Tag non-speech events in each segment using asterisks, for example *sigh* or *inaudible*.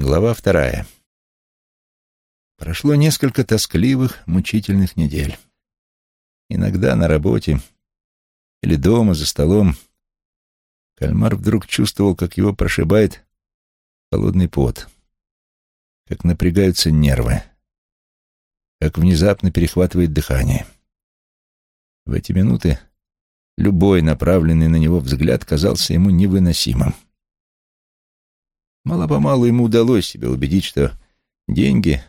Глава вторая. Прошло несколько тоскливых, мучительных недель. Иногда на работе или дома за столом кальмар вдруг чувствовал, как его прошибает холодный пот, как напрягаются нервы, как внезапно перехватывает дыхание. В эти минуты любой направленный на него взгляд казался ему невыносимым. Мало-помалу ему удалось себя убедить, что деньги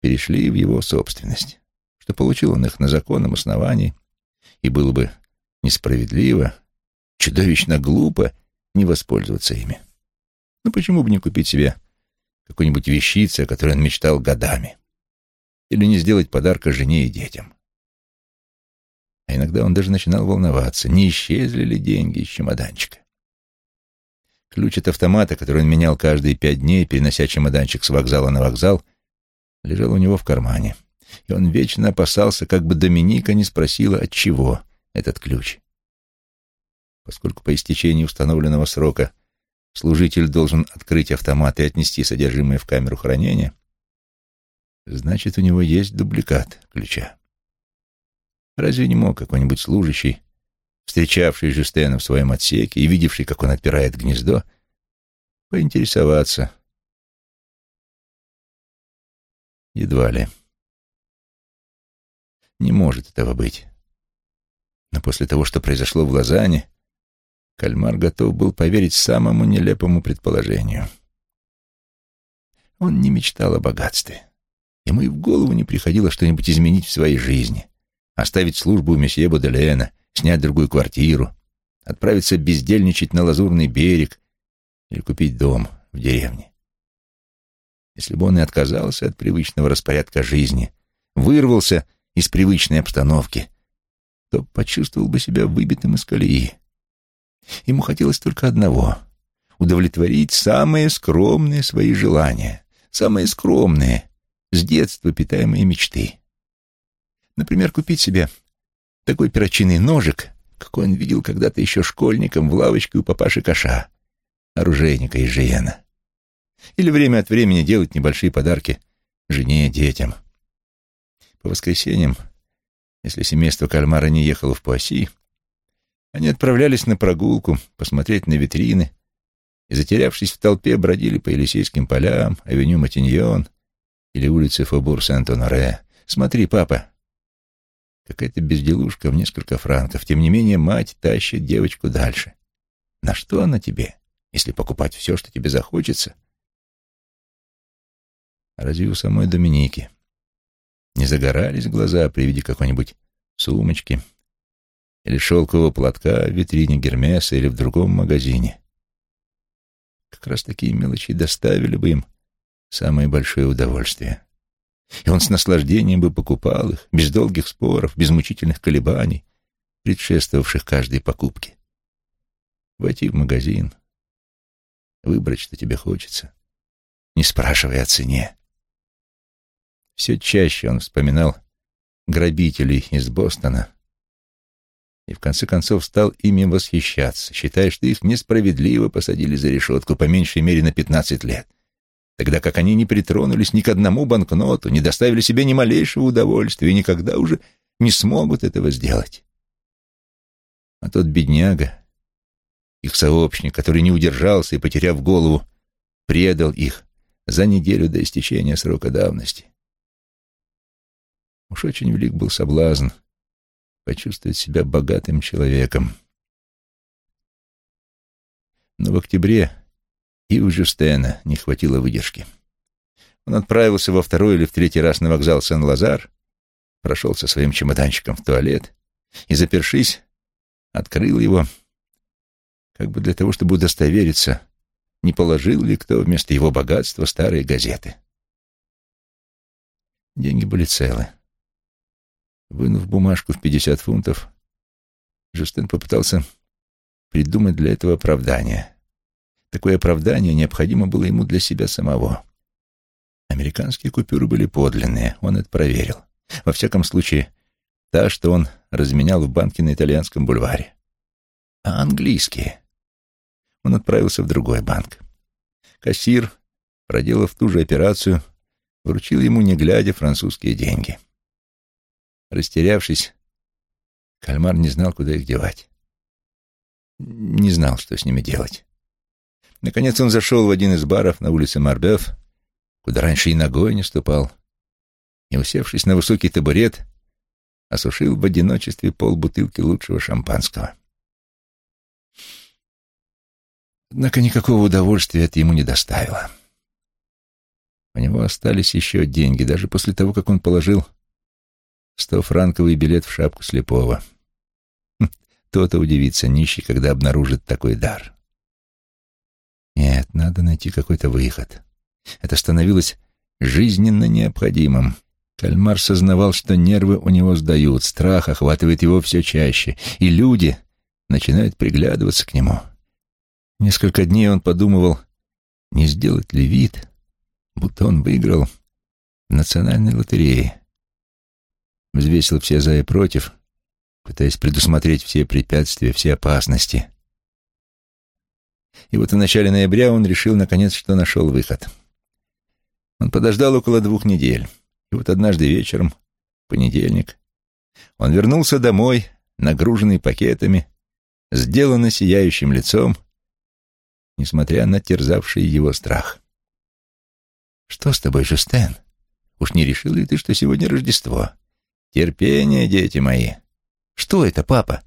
перешли в его собственность, что получил он их на законном основании, и было бы несправедливо, чудовищно глупо не воспользоваться ими. Ну почему бы не купить себе какую-нибудь вещицу, о которой он мечтал годами, или не сделать подарка жене и детям? А иногда он даже начинал волноваться, не исчезли ли деньги из чемоданчика. Ключ от автомата, который он менял каждые пять дней, перенося чемоданчик с вокзала на вокзал, лежал у него в кармане. И он вечно опасался, как бы Доминика не спросила, от чего этот ключ. Поскольку по истечении установленного срока служитель должен открыть автомат и отнести содержимое в камеру хранения, значит, у него есть дубликат ключа. Разве не мог какой-нибудь служащий встречавший Жюстена в своем отсеке и видевший, как он отпирает гнездо, поинтересоваться. Едва ли. Не может этого быть. Но после того, что произошло в Лозанне, Кальмар готов был поверить самому нелепому предположению. Он не мечтал о богатстве. Ему и в голову не приходило что-нибудь изменить в своей жизни, оставить службу у месье Боделена — снять другую квартиру, отправиться бездельничать на Лазурный берег или купить дом в деревне. Если бы он и отказался от привычного распорядка жизни, вырвался из привычной обстановки, то почувствовал бы себя выбитым из колеи. Ему хотелось только одного — удовлетворить самые скромные свои желания, самые скромные, с детства питаемые мечты. Например, купить себе такой перочинный ножик, какой он видел когда-то еще школьником в лавочке у папаши Каша, оружейника из Жиена. Или время от времени делать небольшие подарки жене и детям. По воскресеньям, если семейство кальмара не ехало в Пуасси, они отправлялись на прогулку, посмотреть на витрины, и, затерявшись в толпе, бродили по Елисейским полям, авеню Матиньон или улице Фобур-Сент-Оноре. «Смотри, папа, Какая-то безделушка в несколько франков. Тем не менее, мать тащит девочку дальше. На что она тебе, если покупать все, что тебе захочется? разве у самой Доминики не загорались глаза при виде какой-нибудь сумочки или шелкового платка в витрине Гермеса или в другом магазине? Как раз такие мелочи доставили бы им самое большое удовольствие. И он с наслаждением бы покупал их, без долгих споров, без мучительных колебаний, предшествовавших каждой покупке. Войти в магазин, выбрать, что тебе хочется, не спрашивая о цене. Все чаще он вспоминал грабителей из Бостона и в конце концов стал ими восхищаться, считая, что их несправедливо посадили за решетку по меньшей мере на пятнадцать лет тогда как они не притронулись ни к одному банкноту, не доставили себе ни малейшего удовольствия и никогда уже не смогут этого сделать. А тот бедняга, их сообщник, который не удержался и, потеряв голову, предал их за неделю до истечения срока давности. Уж очень велик был соблазн почувствовать себя богатым человеком. Но в октябре и у Жюстена не хватило выдержки. Он отправился во второй или в третий раз на вокзал Сен-Лазар, прошел со своим чемоданчиком в туалет и, запершись, открыл его, как бы для того, чтобы удостовериться, не положил ли кто вместо его богатства старые газеты. Деньги были целы. Вынув бумажку в пятьдесят фунтов, Жюстен попытался придумать для этого оправдание — Такое оправдание необходимо было ему для себя самого. Американские купюры были подлинные, он это проверил. Во всяком случае, та, что он разменял в банке на итальянском бульваре. А английские? Он отправился в другой банк. Кассир проделав ту же операцию, вручил ему, не глядя, французские деньги. Растерявшись, кальмар не знал, куда их девать. Не знал, что с ними делать. Наконец он зашел в один из баров на улице Марбев, куда раньше и ногой не ступал, и, усевшись на высокий табурет, осушил в одиночестве полбутылки лучшего шампанского. Однако никакого удовольствия это ему не доставило. У него остались еще деньги, даже после того, как он положил стофранковый билет в шапку слепого. Хм, то-то удивится нищий, когда обнаружит такой дар. Нет, надо найти какой-то выход. Это становилось жизненно необходимым. Кальмар сознавал, что нервы у него сдают, страх охватывает его все чаще, и люди начинают приглядываться к нему. Несколько дней он подумывал, не сделать ли вид, будто он выиграл в национальной лотерее. Взвесил все за и против, пытаясь предусмотреть все препятствия, все опасности. И вот в начале ноября он решил, наконец, что нашел выход. Он подождал около двух недель. И вот однажды вечером, понедельник, он вернулся домой, нагруженный пакетами, сделанно сияющим лицом, несмотря на терзавший его страх. «Что с тобой, Жустен? Уж не решил ли ты, что сегодня Рождество? Терпение, дети мои!» «Что это, папа?»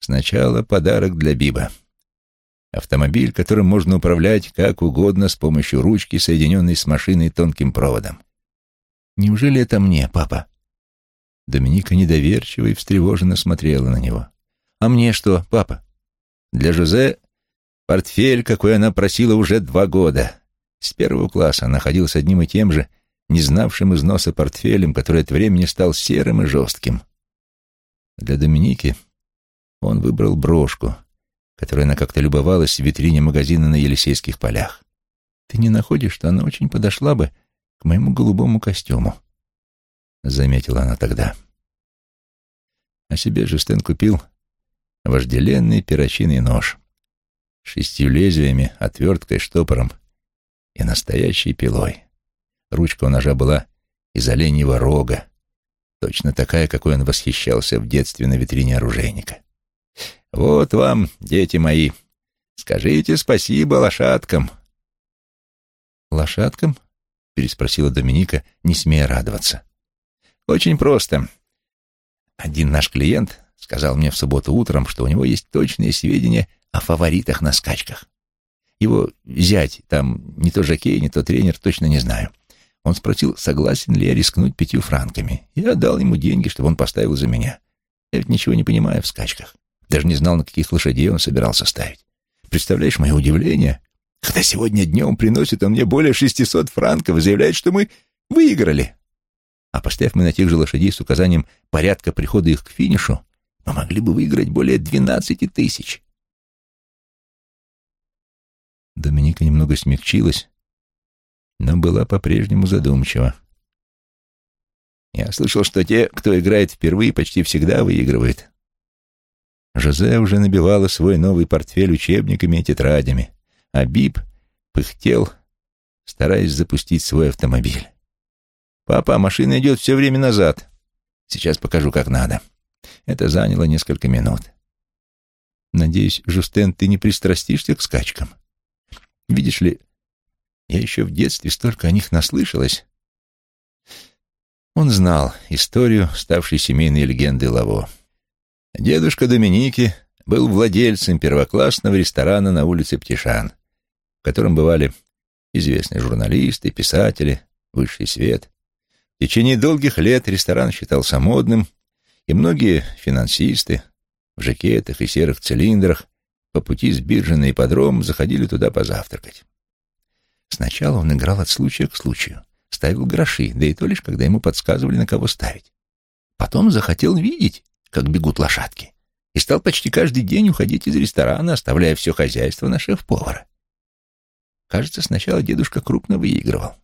«Сначала подарок для Биба. Автомобиль, которым можно управлять как угодно с помощью ручки, соединенной с машиной тонким проводом. Неужели это мне, папа?» Доминика недоверчиво и встревоженно смотрела на него. «А мне что, папа?» «Для Жозе портфель, какой она просила уже два года. С первого класса с одним и тем же, не знавшим износа портфелем, который от времени стал серым и жестким. Для Доминики он выбрал брошку, которой она как-то любовалась в витрине магазина на Елисейских полях. «Ты не находишь, что она очень подошла бы к моему голубому костюму», — заметила она тогда. А себе Жустен купил вожделенный перочинный нож с шестью лезвиями, отверткой, штопором и настоящей пилой. Ручка у ножа была из оленьего рога, точно такая, какой он восхищался в детстве на витрине оружейника. «Вот вам, дети мои, скажите спасибо лошадкам». «Лошадкам?» переспросила Доминика, не смея радоваться. «Очень просто. Один наш клиент сказал мне в субботу утром, что у него есть точные сведения о фаворитах на скачках. Его зять, там не то жокей, не то тренер, точно не знаю. Он спросил, согласен ли я рискнуть пятью франками. Я дал ему деньги, чтобы он поставил за меня. Я ведь ничего не понимаю в скачках. Даже не знал, на каких лошадей он собирался ставить. Представляешь мое удивление, когда сегодня днем приносит он мне более шестисот франков и заявляет, что мы выиграли. А поставив мы на тех же лошадей с указанием порядка прихода их к финишу, мы могли бы выиграть более двенадцати тысяч. Доминика немного смягчилась, но была по-прежнему задумчива. Я слышал, что те, кто играет впервые, почти всегда выигрывают. Жозе уже набивала свой новый портфель учебниками и тетрадями а Биб пыхтел, стараясь запустить свой автомобиль. «Папа, машина идет все время назад. Сейчас покажу, как надо». Это заняло несколько минут. «Надеюсь, Жустен, ты не пристрастишься к скачкам? Видишь ли, я еще в детстве столько о них наслышалась». Он знал историю, ставшей семейной легендой Лаво. Дедушка Доминики был владельцем первоклассного ресторана на улице Птишан в котором бывали известные журналисты, писатели, высший свет. В течение долгих лет ресторан считался модным, и многие финансисты в жакетах и серых цилиндрах по пути с биржи на ипподром заходили туда позавтракать. Сначала он играл от случая к случаю, ставил гроши, да и то лишь, когда ему подсказывали, на кого ставить. Потом захотел видеть, как бегут лошадки, и стал почти каждый день уходить из ресторана, оставляя все хозяйство на шеф-повара. Кажется, сначала дедушка крупно выигрывал.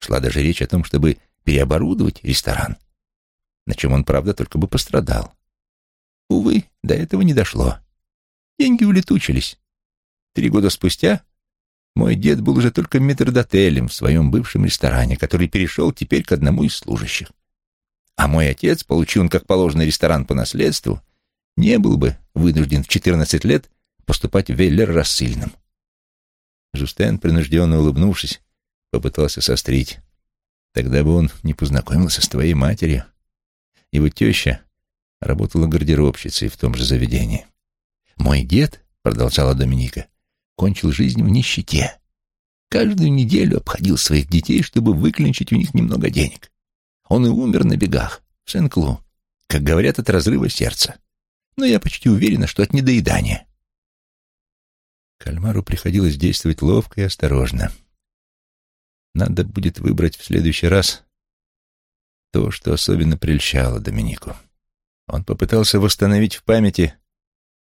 Шла даже речь о том, чтобы переоборудовать ресторан, на чем он, правда, только бы пострадал. Увы, до этого не дошло. Деньги улетучились. Три года спустя Мой дед был уже только метрдотелем в своем бывшем ресторане, который перешел теперь к одному из служащих. А мой отец, получил он как положено ресторан по наследству, не был бы вынужден в 14 лет поступать в Веллер рассыльным. Жустен, принужденно улыбнувшись, попытался сострить. Тогда бы он не познакомился с твоей матерью. Его теща работала гардеробщицей в том же заведении. «Мой дед», — продолжала Доминика, — кончил жизнь в нищете. Каждую неделю обходил своих детей, чтобы выклинчить у них немного денег. Он и умер на бегах, в Сен-Клу, как говорят, от разрыва сердца. Но я почти уверена, что от недоедания. Кальмару приходилось действовать ловко и осторожно. Надо будет выбрать в следующий раз то, что особенно прельщало Доминику. Он попытался восстановить в памяти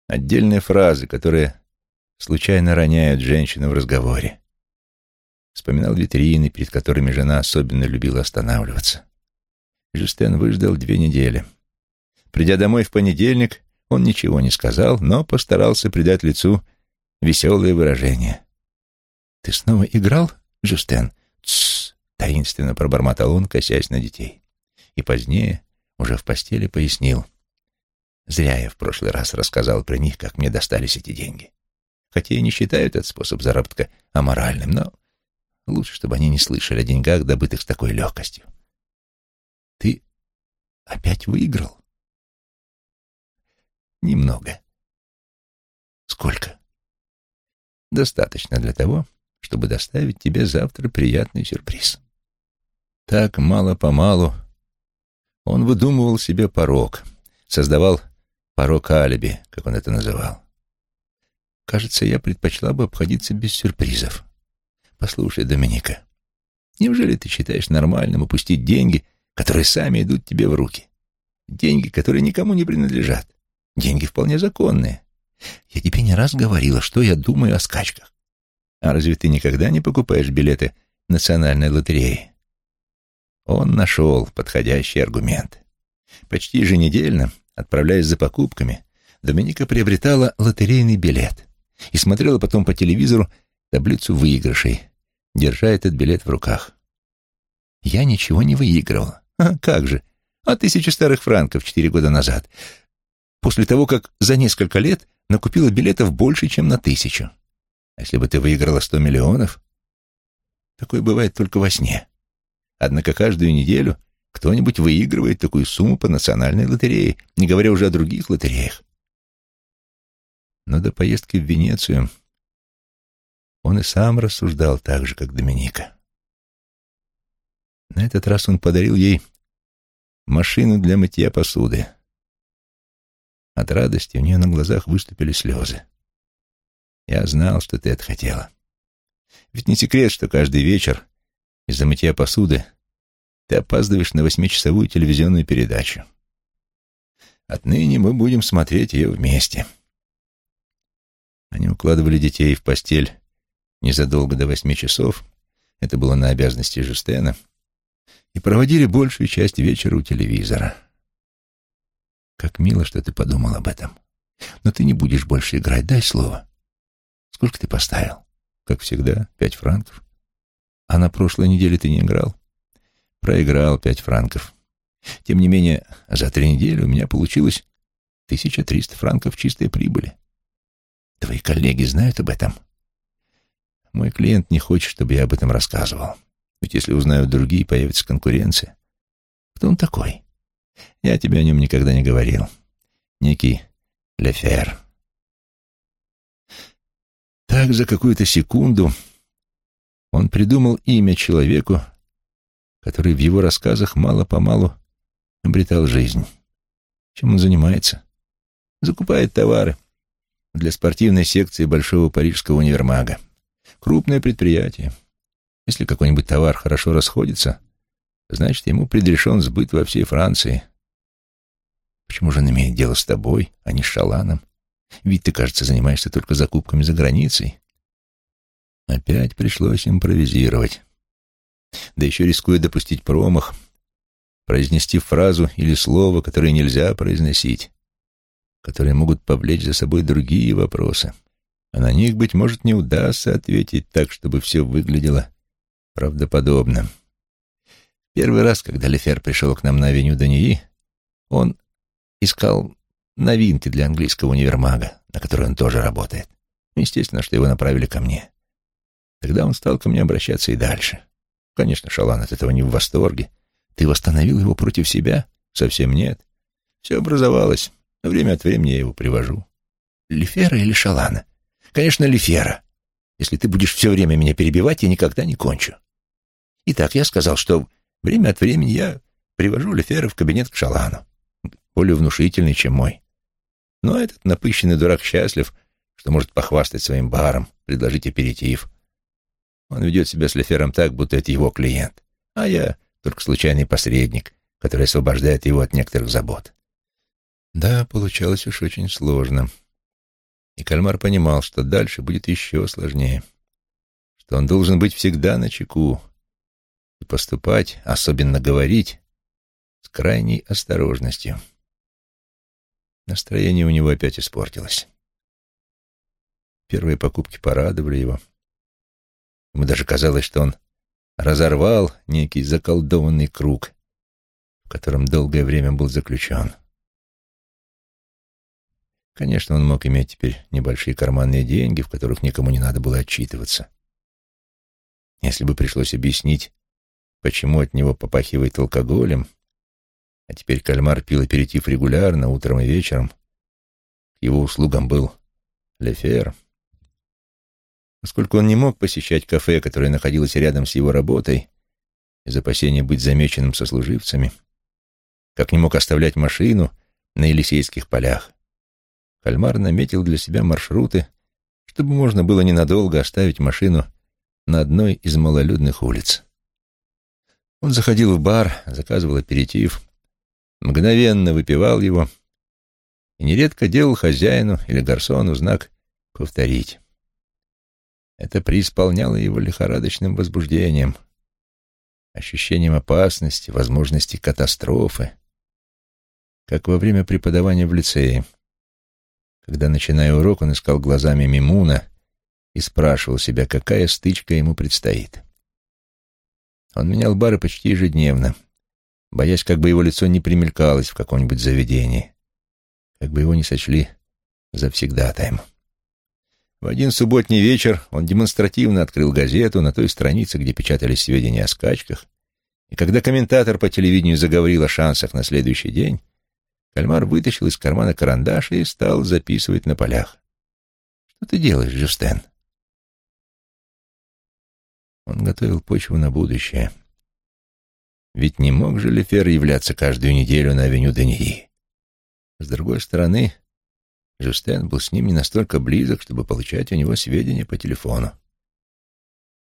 отдельные фразы, которые случайно роняют женщину в разговоре. Вспоминал витрины, перед которыми жена особенно любила останавливаться. Жюстен выждал две недели. Придя домой в понедельник, он ничего не сказал, но постарался придать лицу веселое выражение. «Ты снова играл, Жюстен?» «Тссс!» — таинственно пробормотал он, косясь на детей. И позднее, уже в постели, пояснил. Зря я в прошлый раз рассказал про них, как мне достались эти деньги. Хотя я не считаю этот способ заработка аморальным, но лучше, чтобы они не слышали о деньгах, добытых с такой легкостью. Ты опять выиграл? Немного. Сколько? Достаточно для того, чтобы доставить тебе завтра приятный сюрприз. Так, мало-помалу, он выдумывал себе порог, создавал порог алиби, как он это называл. Кажется, я предпочла бы обходиться без сюрпризов. Послушай, Доминика, неужели ты считаешь нормальным упустить деньги, которые сами идут тебе в руки? Деньги, которые никому не принадлежат. Деньги вполне законные. Я тебе не раз говорила, что я думаю о скачках. А разве ты никогда не покупаешь билеты национальной лотереи? Он нашел подходящий аргумент. Почти еженедельно, отправляясь за покупками, Доминика приобретала лотерейный билет и смотрела потом по телевизору таблицу выигрышей, держа этот билет в руках. Я ничего не выигрывал. А как же? А тысячи старых франков четыре года назад. После того, как за несколько лет накупила билетов больше, чем на тысячу. А если бы ты выиграла сто миллионов? Такое бывает только во сне. Однако каждую неделю кто-нибудь выигрывает такую сумму по национальной лотерее, не говоря уже о других лотереях. Но до поездки в Венецию он и сам рассуждал так же, как Доминика. На этот раз он подарил ей машину для мытья посуды. От радости у нее на глазах выступили слезы. Я знал, что ты это хотела. Ведь не секрет, что каждый вечер из-за мытья посуды ты опаздываешь на восьмичасовую телевизионную передачу. Отныне мы будем смотреть ее вместе. Они укладывали детей в постель незадолго до восьми часов, это было на обязанности Жустена, и проводили большую часть вечера у телевизора. Как мило, что ты подумал об этом. Но ты не будешь больше играть, дай слово. Сколько ты поставил? Как всегда, пять франков. А на прошлой неделе ты не играл? Проиграл пять франков. Тем не менее, за три недели у меня получилось 1300 франков чистой прибыли. Твои коллеги знают об этом? Мой клиент не хочет, чтобы я об этом рассказывал. Ведь если узнают другие, появится конкуренция. Кто он такой? Я тебе о нем никогда не говорил. Некий Лефер. Так за какую-то секунду он придумал имя человеку, который в его рассказах мало-помалу обретал жизнь. Чем он занимается? Закупает товары для спортивной секции Большого Парижского универмага. Крупное предприятие. Если какой-нибудь товар хорошо расходится, значит, ему предрешен сбыт во всей Франции. Почему же он имеет дело с тобой, а не с Шаланом? Ведь ты, кажется, занимаешься только закупками за границей. Опять пришлось импровизировать. Да еще рискуя допустить промах, произнести фразу или слово, которое нельзя произносить, которые могут повлечь за собой другие вопросы. А на них, быть может, не удастся ответить так, чтобы все выглядело правдоподобно. Первый раз, когда Лефер пришел к нам на авеню Дании, он искал новинки для английского универмага, на который он тоже работает. Естественно, что его направили ко мне. Тогда он стал ко мне обращаться и дальше. Конечно, Шалан от этого не в восторге. Ты восстановил его против себя? Совсем нет. Все образовалось. Время от времени я его привожу. Лифера или Шалана? Конечно, Лифера. Если ты будешь все время меня перебивать, я никогда не кончу. Итак, я сказал, что время от времени я привожу Лефера в кабинет к Шалану. Более внушительный, чем мой. Но этот напыщенный дурак счастлив, что может похвастать своим баром, предложить аперитив. Он ведет себя с Лефером так, будто это его клиент, а я только случайный посредник, который освобождает его от некоторых забот. Да, получалось уж очень сложно. И Кальмар понимал, что дальше будет еще сложнее, что он должен быть всегда на чеку и поступать, особенно говорить, с крайней осторожностью. Настроение у него опять испортилось. Первые покупки порадовали его. Ему даже казалось, что он разорвал некий заколдованный круг, в котором долгое время был заключен. Конечно, он мог иметь теперь небольшие карманные деньги, в которых никому не надо было отчитываться. Если бы пришлось объяснить, почему от него попахивает алкоголем, а теперь кальмар пил аперитив регулярно, утром и вечером, к его услугам был Лефер, Поскольку он не мог посещать кафе, которое находилось рядом с его работой, из опасения быть замеченным сослуживцами, как не мог оставлять машину на Елисейских полях, Кальмар наметил для себя маршруты, чтобы можно было ненадолго оставить машину на одной из малолюдных улиц. Он заходил в бар, заказывал аперитив, мгновенно выпивал его и нередко делал хозяину или гарсону знак «повторить». Это преисполняло его лихорадочным возбуждением, ощущением опасности, возможности катастрофы, как во время преподавания в лицее, когда, начиная урок, он искал глазами Мимуна и спрашивал себя, какая стычка ему предстоит. Он менял бары почти ежедневно, боясь, как бы его лицо не примелькалось в каком-нибудь заведении, как бы его не сочли завсегдатаем. В один субботний вечер он демонстративно открыл газету на той странице, где печатались сведения о скачках, и когда комментатор по телевидению заговорил о шансах на следующий день, Кальмар вытащил из кармана карандаш и стал записывать на полях. «Что ты делаешь, Жюстен?» Он готовил почву на будущее. Ведь не мог же Лефер являться каждую неделю на авеню Дении. С другой стороны, Жюстен был с ним не настолько близок, чтобы получать у него сведения по телефону.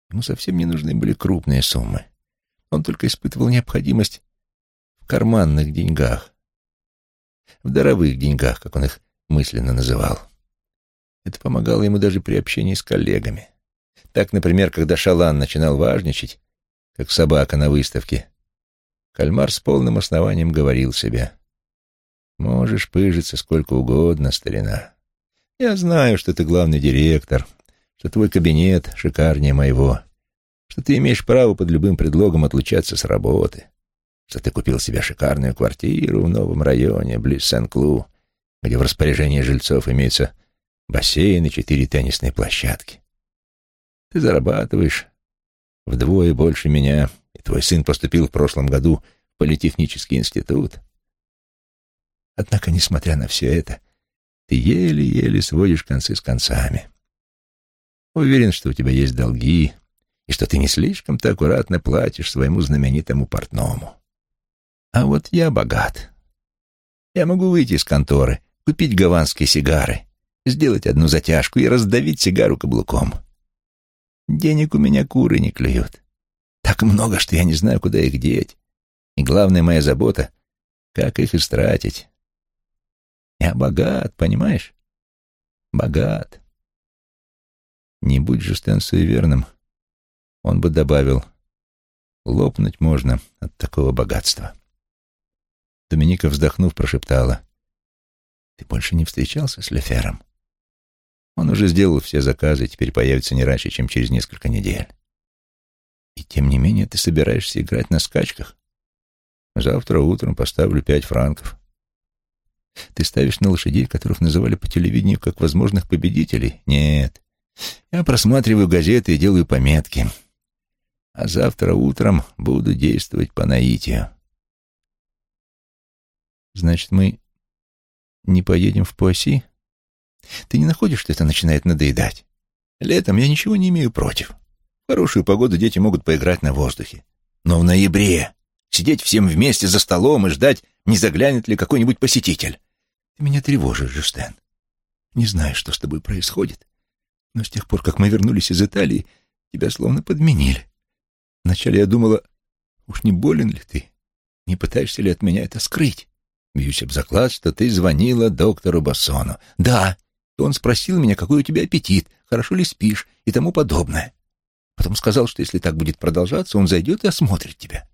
Ему совсем не нужны были крупные суммы. Он только испытывал необходимость в карманных деньгах, в даровых деньгах, как он их мысленно называл. Это помогало ему даже при общении с коллегами. Так, например, когда Шалан начинал важничать, как собака на выставке, Кальмар с полным основанием говорил себе, Можешь пыжиться сколько угодно, старина. Я знаю, что ты главный директор, что твой кабинет шикарнее моего, что ты имеешь право под любым предлогом отлучаться с работы, что ты купил себе шикарную квартиру в новом районе, близ Сен-Клу, где в распоряжении жильцов имеются бассейн и четыре теннисные площадки. Ты зарабатываешь вдвое больше меня, и твой сын поступил в прошлом году в политехнический институт. Однако, несмотря на все это, ты еле-еле сводишь концы с концами. Уверен, что у тебя есть долги, и что ты не слишком-то аккуратно платишь своему знаменитому портному. А вот я богат. Я могу выйти из конторы, купить гаванские сигары, сделать одну затяжку и раздавить сигару каблуком. Денег у меня куры не клюют. Так много, что я не знаю, куда их деть. И главная моя забота — как их истратить. Я богат, понимаешь? Богат. Не будь же Стэн суеверным, он бы добавил, лопнуть можно от такого богатства. Доминика, вздохнув, прошептала, «Ты больше не встречался с Лефером?» Он уже сделал все заказы, теперь появится не раньше, чем через несколько недель. И тем не менее ты собираешься играть на скачках? Завтра утром поставлю пять франков. Ты ставишь на лошадей, которых называли по телевидению как возможных победителей? Нет. Я просматриваю газеты и делаю пометки. А завтра утром буду действовать по наитию. Значит, мы не поедем в Пуасси? Ты не находишь, что это начинает надоедать? Летом я ничего не имею против. В хорошую погоду дети могут поиграть на воздухе. Но в ноябре сидеть всем вместе за столом и ждать, не заглянет ли какой-нибудь посетитель. Ты меня тревожишь, Жюстен. Не знаю, что с тобой происходит, но с тех пор, как мы вернулись из Италии, тебя словно подменили. Вначале я думала, уж не болен ли ты? Не пытаешься ли от меня это скрыть? Бьюсь об заклад, что ты звонила доктору Бассону. Да, он спросил меня, какой у тебя аппетит, хорошо ли спишь и тому подобное. Потом сказал, что если так будет продолжаться, он зайдет и осмотрит тебя.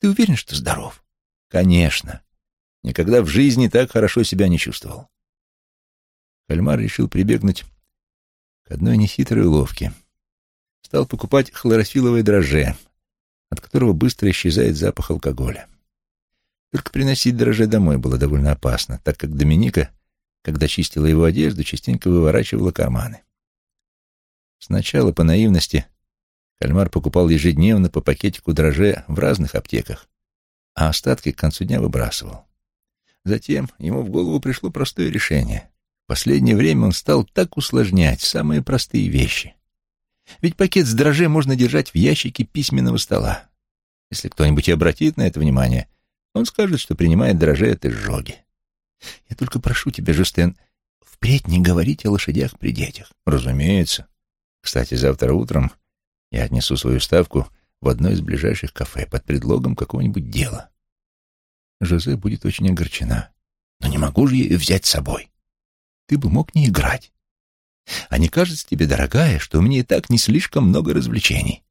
Ты уверен, что здоров? Конечно. Никогда в жизни так хорошо себя не чувствовал. Кальмар решил прибегнуть к одной нехитрой уловке. Стал покупать хлорофиловое дрожже, от которого быстро исчезает запах алкоголя. Только приносить дрожже домой было довольно опасно, так как Доминика, когда чистила его одежду, частенько выворачивала карманы. Сначала, по наивности, Кальмар покупал ежедневно по пакетику дрожже в разных аптеках, а остатки к концу дня выбрасывал. Затем ему в голову пришло простое решение. В последнее время он стал так усложнять самые простые вещи. Ведь пакет с дрожже можно держать в ящике письменного стола. Если кто-нибудь и обратит на это внимание, он скажет, что принимает дрожжи от изжоги. Я только прошу тебя, Жустен, впредь не говорить о лошадях при детях. Разумеется. Кстати, завтра утром я отнесу свою ставку в одно из ближайших кафе под предлогом какого-нибудь дела. Жозе будет очень огорчена. Но не могу же я ее взять с собой. Ты бы мог не играть. А не кажется тебе, дорогая, что у меня и так не слишком много развлечений?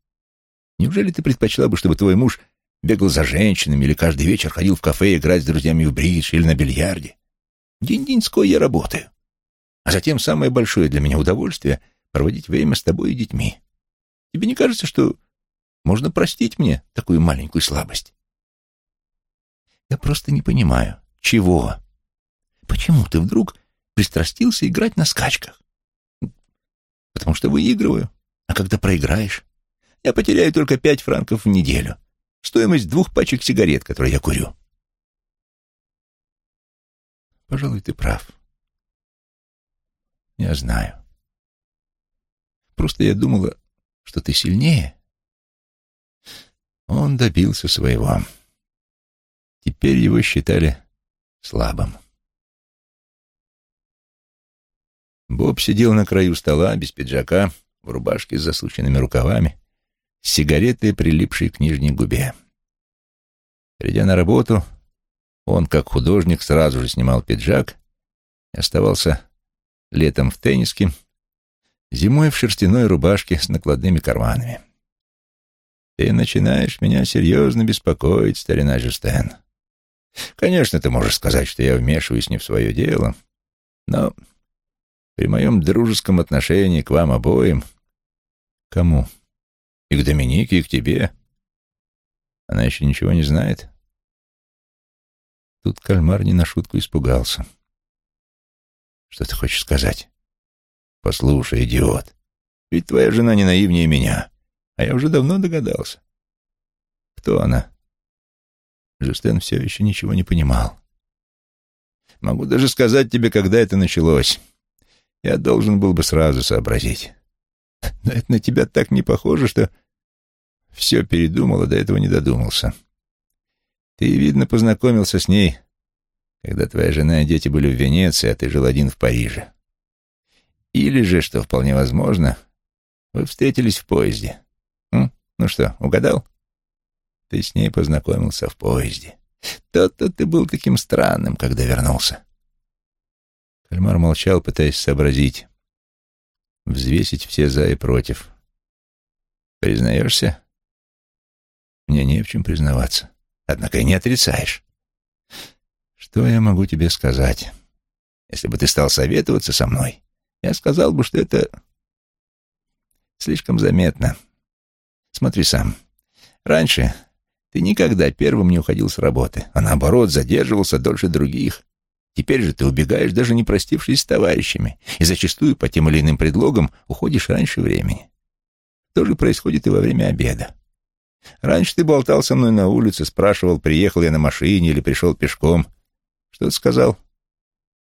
Неужели ты предпочла бы, чтобы твой муж бегал за женщинами или каждый вечер ходил в кафе играть с друзьями в бридж или на бильярде? День-деньской я работаю. А затем самое большое для меня удовольствие — проводить время с тобой и детьми. Тебе не кажется, что можно простить мне такую маленькую слабость? Я просто не понимаю, чего? Почему ты вдруг пристрастился играть на скачках? Потому что выигрываю. А когда проиграешь, я потеряю только пять франков в неделю. Стоимость двух пачек сигарет, которые я курю. Пожалуй, ты прав. Я знаю. Просто я думала, что ты сильнее. Он добился своего. Теперь его считали слабым. Боб сидел на краю стола, без пиджака, в рубашке с засученными рукавами, с сигаретой, прилипшей к нижней губе. Придя на работу, он, как художник, сразу же снимал пиджак и оставался летом в тенниске, зимой в шерстяной рубашке с накладными карманами. «Ты начинаешь меня серьезно беспокоить, старина Жюстен. Конечно, ты можешь сказать, что я вмешиваюсь не в свое дело, но при моем дружеском отношении к вам обоим...» «Кому?» «И к Доминике, и к тебе. Она еще ничего не знает?» Тут кальмар не на шутку испугался. «Что ты хочешь сказать?» Послушай, идиот, ведь твоя жена не наивнее меня, а я уже давно догадался. Кто она? Жюстен все еще ничего не понимал. Могу даже сказать тебе, когда это началось. Я должен был бы сразу сообразить. Но это на тебя так не похоже, что все передумал, а до этого не додумался. Ты, видно, познакомился с ней, когда твоя жена и дети были в Венеции, а ты жил один в Париже. Или же, что вполне возможно, вы встретились в поезде. М? Ну что, угадал? Ты с ней познакомился в поезде. Тот-то ты был таким странным, когда вернулся. Кальмар молчал, пытаясь сообразить, взвесить все за и против. Признаешься? Мне не в чем признаваться. Однако и не отрицаешь. Что я могу тебе сказать? Если бы ты стал советоваться со мной, Я сказал бы, что это слишком заметно. Смотри сам. Раньше ты никогда первым не уходил с работы, а наоборот задерживался дольше других. Теперь же ты убегаешь, даже не простившись с товарищами, и зачастую по тем или иным предлогам уходишь раньше времени. То же происходит и во время обеда. Раньше ты болтал со мной на улице, спрашивал, приехал я на машине или пришел пешком. Что ты сказал?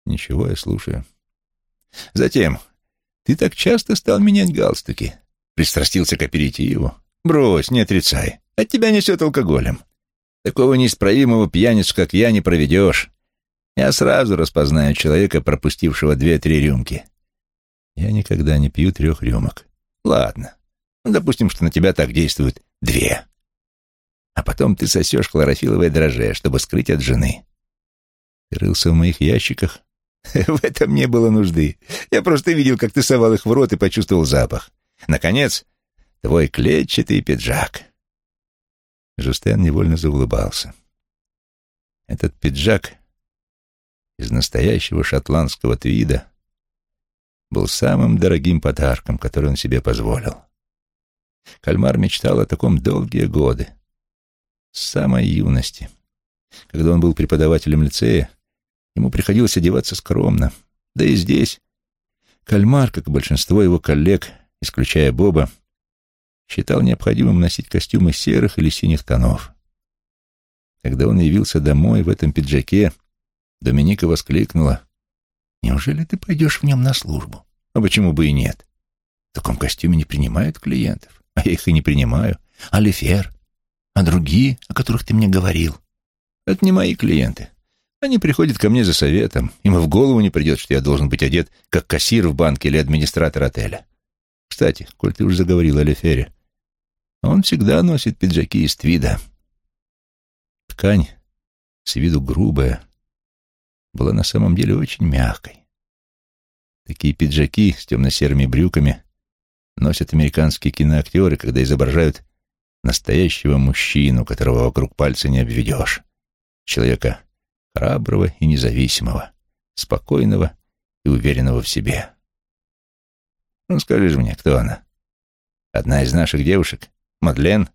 Ничего, я слушаю. Затем, ты так часто стал менять галстуки. Пристрастился к аперитиву. Брось, не отрицай. От тебя несет алкоголем. Такого неисправимого пьяницу, как я, не проведешь. Я сразу распознаю человека, пропустившего две-три рюмки. Я никогда не пью трех рюмок. Ладно. Ну, допустим, что на тебя так действует две. А потом ты сосешь хлорофиловое дрожжи, чтобы скрыть от жены. Ты рылся в моих ящиках? *laughs* В этом не было нужды. Я просто видел, как ты совал их в рот и почувствовал запах. Наконец, твой клетчатый пиджак. Жустен невольно заулыбался. Этот пиджак из настоящего шотландского твида был самым дорогим подарком, который он себе позволил. Кальмар мечтал о таком долгие годы, с самой юности. Когда он был преподавателем лицея, ему приходилось одеваться скромно. Да и здесь Кальмар, как и большинство его коллег, исключая Боба, считал необходимым носить костюмы серых или синих тонов. Когда он явился домой в этом пиджаке, Доминика воскликнула. «Неужели ты пойдешь в нем на службу? А почему бы и нет? В таком костюме не принимают клиентов, а я их и не принимаю. А Лефер? А другие, о которых ты мне говорил? Это не мои клиенты. Они приходят ко мне за советом. Им и в голову не придет, что я должен быть одет, как кассир в банке или администратор отеля. Кстати, коль ты уже заговорил о Лефере, он всегда носит пиджаки из твида. Ткань, с виду грубая, была на самом деле очень мягкой. Такие пиджаки с темно-серыми брюками носят американские киноактеры, когда изображают настоящего мужчину, которого вокруг пальца не обведешь. Человека храброго и независимого, спокойного и уверенного в себе. Ну, скажи же мне, кто она? Одна из наших девушек? Мадлен?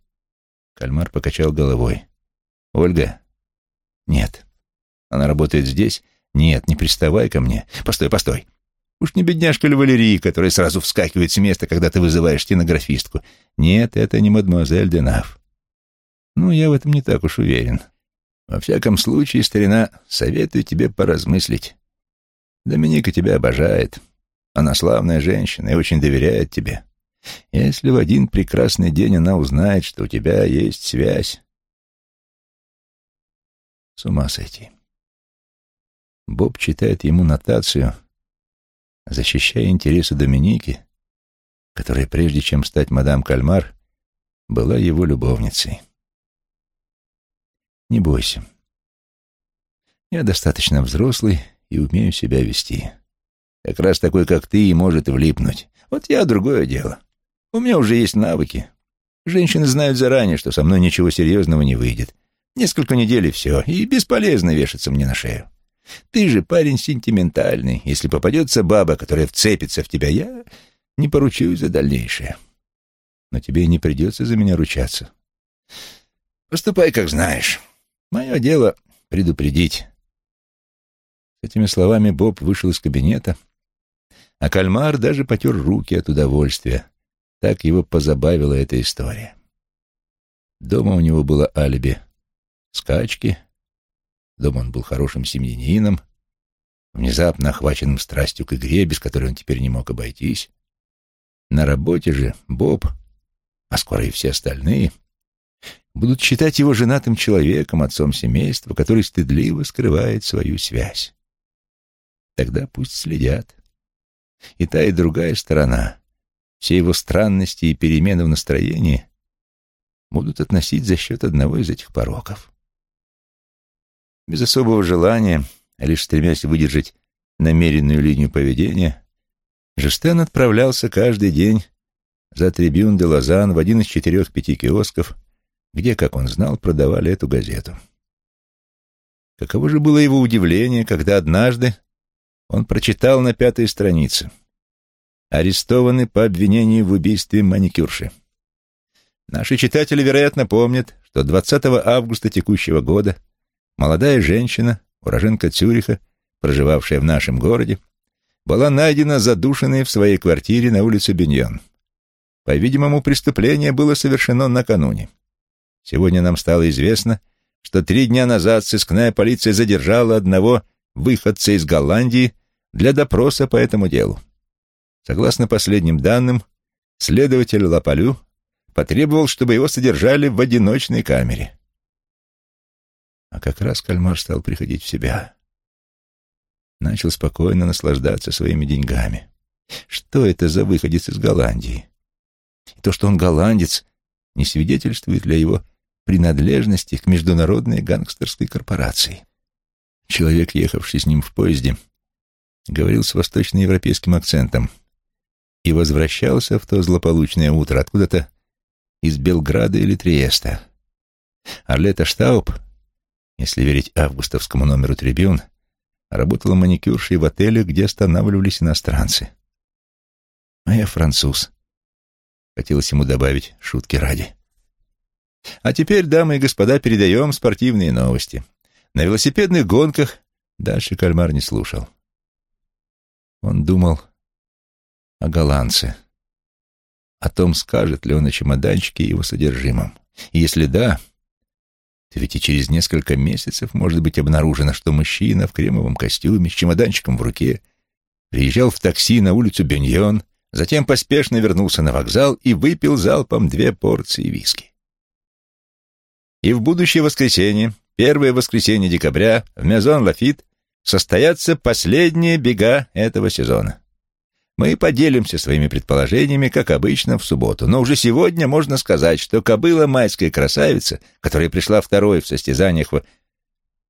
Кальмар покачал головой. Ольга? Нет. Она работает здесь? Нет, не приставай ко мне. Постой, постой. Уж не бедняжка ли Валерии, которая сразу вскакивает с места, когда ты вызываешь стенографистку. Нет, это не мадемуазель Денав. Ну, я в этом не так уж уверен. Во всяком случае, старина, советую тебе поразмыслить. Доминика тебя обожает. Она славная женщина и очень доверяет тебе. Если в один прекрасный день она узнает, что у тебя есть связь... С ума сойти. Боб читает ему нотацию, защищая интересы Доминики, которая, прежде чем стать мадам Кальмар, была его любовницей. Не бойся. Я достаточно взрослый и умею себя вести. Как раз такой, как ты, и может влипнуть. Вот я другое дело. У меня уже есть навыки. Женщины знают заранее, что со мной ничего серьезного не выйдет. Несколько недель и все, и бесполезно вешаться мне на шею. Ты же парень сентиментальный. Если попадется баба, которая вцепится в тебя, я не поручусь за дальнейшее. Но тебе не придется за меня ручаться. Поступай, как знаешь. Мое дело — предупредить. С этими словами Боб вышел из кабинета, а кальмар даже потер руки от удовольствия. Так его позабавила эта история. Дома у него было алиби скачки, Дома он был хорошим семьянином, внезапно охваченным страстью к игре, без которой он теперь не мог обойтись. На работе же Боб, а скоро и все остальные, будут считать его женатым человеком, отцом семейства, который стыдливо скрывает свою связь. Тогда пусть следят. И та, и другая сторона, все его странности и перемены в настроении будут относить за счет одного из этих пороков. Без особого желания, а лишь стремясь выдержать намеренную линию поведения, Жестен отправлялся каждый день за трибюн де Лозан в один из четырех-пяти киосков, где, как он знал, продавали эту газету. Каково же было его удивление, когда однажды он прочитал на пятой странице. арестованы по обвинению в убийстве маникюрши. Наши читатели, вероятно, помнят, что 20 августа текущего года молодая женщина, уроженка Цюриха, проживавшая в нашем городе, была найдена задушенной в своей квартире на улице Беньон. По-видимому, преступление было совершено накануне. Сегодня нам стало известно, что три дня назад сыскная полиция задержала одного выходца из Голландии для допроса по этому делу. Согласно последним данным, следователь Лапалю потребовал, чтобы его содержали в одиночной камере. А как раз кальмар стал приходить в себя. Начал спокойно наслаждаться своими деньгами. Что это за выходец из Голландии? И то, что он голландец, не свидетельствует для его принадлежности к международной гангстерской корпорации. Человек, ехавший с ним в поезде, говорил с восточноевропейским акцентом и возвращался в то злополучное утро откуда-то из Белграда или Триеста. Арлета Штауб, если верить августовскому номеру «Трибюн», работала маникюршей в отеле, где останавливались иностранцы. А я француз. Хотелось ему добавить шутки ради. А теперь, дамы и господа, передаем спортивные новости. На велосипедных гонках дальше кальмар не слушал. Он думал о голландце, о том, скажет ли он о чемоданчике и его содержимом. И если да, то ведь и через несколько месяцев может быть обнаружено, что мужчина в кремовом костюме с чемоданчиком в руке приезжал в такси на улицу Беньон, затем поспешно вернулся на вокзал и выпил залпом две порции виски. И в будущее воскресенье, первое воскресенье декабря, в Мезон Лафит состоятся последние бега этого сезона. Мы поделимся своими предположениями, как обычно, в субботу, но уже сегодня можно сказать, что кобыла майская красавица, которая пришла второй в состязаниях в...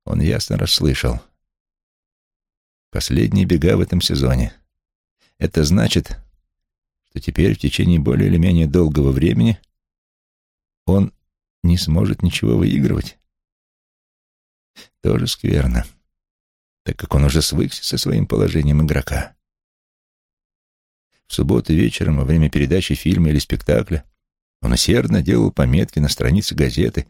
Он ясно расслышал. Последние бега в этом сезоне. Это значит, что теперь в течение более или менее долгого времени он не сможет ничего выигрывать. Тоже скверно, так как он уже свыкся со своим положением игрока. В субботу вечером, во время передачи фильма или спектакля, он усердно делал пометки на странице газеты,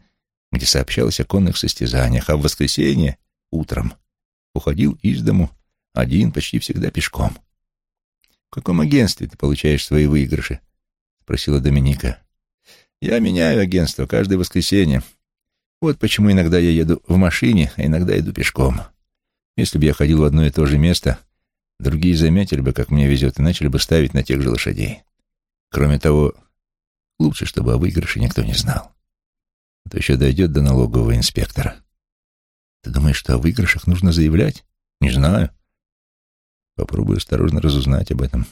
где сообщалось о конных состязаниях, а в воскресенье, утром, уходил из дому один, почти всегда пешком. «В каком агентстве ты получаешь свои выигрыши?» — спросила Доминика. Я меняю агентство каждое воскресенье. Вот почему иногда я еду в машине, а иногда иду пешком. Если бы я ходил в одно и то же место, другие заметили бы, как мне везет, и начали бы ставить на тех же лошадей. Кроме того, лучше, чтобы о выигрыше никто не знал. А то еще дойдет до налогового инспектора. Ты думаешь, что о выигрышах нужно заявлять? Не знаю. Попробую осторожно разузнать об этом.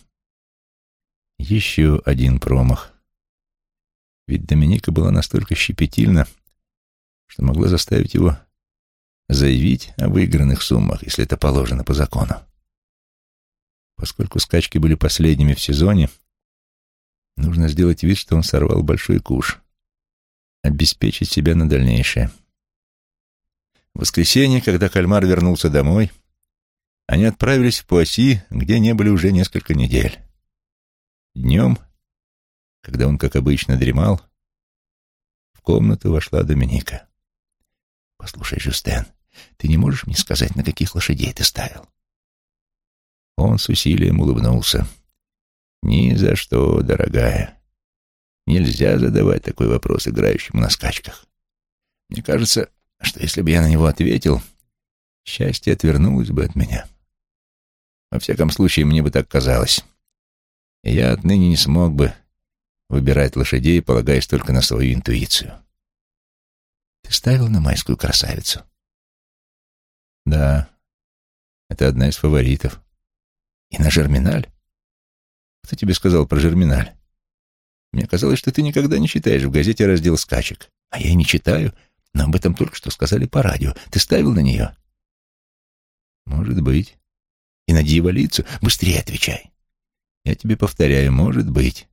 Еще один промах. Ведь Доминика была настолько щепетильна, что могла заставить его заявить о выигранных суммах, если это положено по закону. Поскольку скачки были последними в сезоне, нужно сделать вид, что он сорвал большой куш, обеспечить себя на дальнейшее. В воскресенье, когда кальмар вернулся домой, они отправились в Пуасси, где не были уже несколько недель. Днем когда он, как обычно, дремал, в комнату вошла Доминика. «Послушай, Жюстен, ты не можешь мне сказать, на каких лошадей ты ставил?» Он с усилием улыбнулся. «Ни за что, дорогая. Нельзя задавать такой вопрос играющему на скачках. Мне кажется, что если бы я на него ответил, счастье отвернулось бы от меня. Во всяком случае, мне бы так казалось. Я отныне не смог бы выбирать лошадей, полагаясь только на свою интуицию. Ты ставил на майскую красавицу? Да, это одна из фаворитов. И на Жерминаль? Кто тебе сказал про Жерминаль? Мне казалось, что ты никогда не читаешь в газете раздел скачек. А я и не читаю, но об этом только что сказали по радио. Ты ставил на нее? Может быть. И на дьяволицу? Быстрее отвечай. Я тебе повторяю, может быть.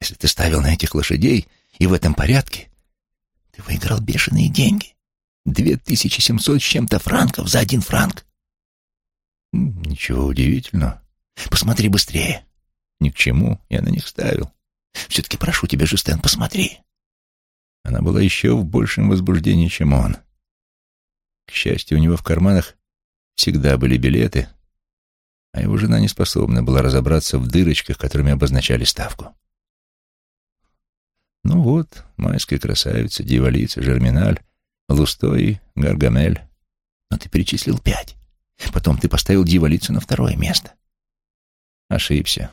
Если ты ставил на этих лошадей и в этом порядке, ты выиграл бешеные деньги. Две тысячи семьсот с чем-то франков за один франк. Ничего удивительного. Посмотри быстрее. ни к чему, я на них ставил. Все-таки прошу тебя, Жюстен, посмотри. Она была еще в большем возбуждении, чем он. К счастью, у него в карманах всегда были билеты, а его жена не способна была разобраться в дырочках, которыми обозначали ставку. Ну вот, майская красавица, дьяволица, Жерминаль, Лустой, Гаргамель. Но ты перечислил пять. Потом ты поставил дьяволицу на второе место. Ошибся.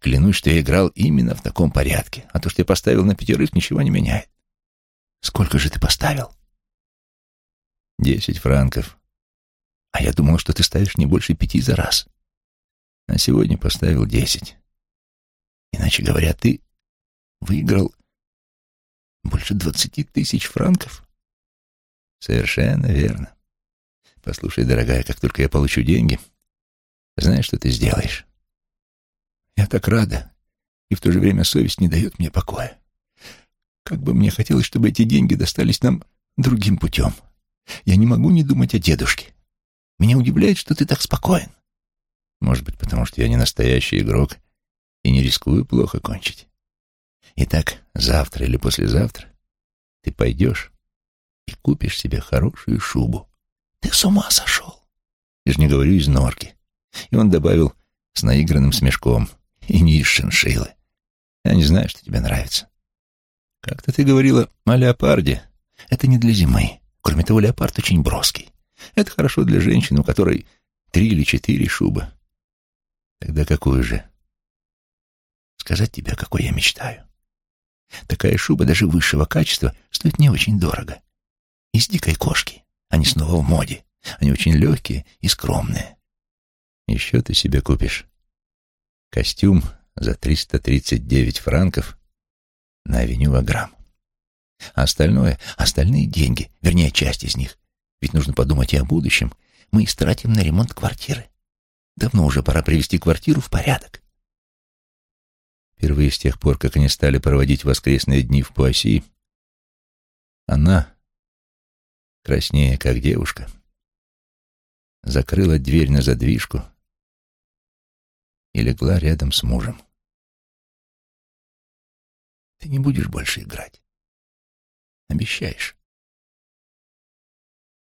Клянусь, что я играл именно в таком порядке, а то, что я поставил на пятерых, ничего не меняет. Сколько же ты поставил? Десять франков. А я думал, что ты ставишь не больше пяти за раз. А сегодня поставил десять. Иначе говоря, ты выиграл больше двадцати тысяч франков? Совершенно верно. Послушай, дорогая, как только я получу деньги, знаешь, что ты сделаешь? Я так рада, и в то же время совесть не дает мне покоя. Как бы мне хотелось, чтобы эти деньги достались нам другим путем. Я не могу не думать о дедушке. Меня удивляет, что ты так спокоен. Может быть, потому что я не настоящий игрок и не рискую плохо кончить. Итак, завтра или послезавтра ты пойдешь и купишь себе хорошую шубу. Ты с ума сошел? Я же не говорю из норки. И он добавил с наигранным смешком. И не из шиншиллы. Я не знаю, что тебе нравится. Как-то ты говорила о леопарде. Это не для зимы. Кроме того, леопард очень броский. Это хорошо для женщины, у которой три или четыре шубы. Тогда какую же? Сказать тебе, какой я мечтаю. Такая шуба даже высшего качества стоит не очень дорого. Из дикой кошки. Они снова в моде. Они очень легкие и скромные. Еще ты себе купишь костюм за 339 франков на авеню Ваграм. А остальное, остальные деньги, вернее, часть из них, ведь нужно подумать и о будущем, мы истратим на ремонт квартиры. Давно уже пора привести квартиру в порядок. Впервые с тех пор, как они стали проводить воскресные дни в Пуасси, она, краснее как девушка, закрыла дверь на задвижку и легла рядом с мужем. Ты не будешь больше играть. Обещаешь?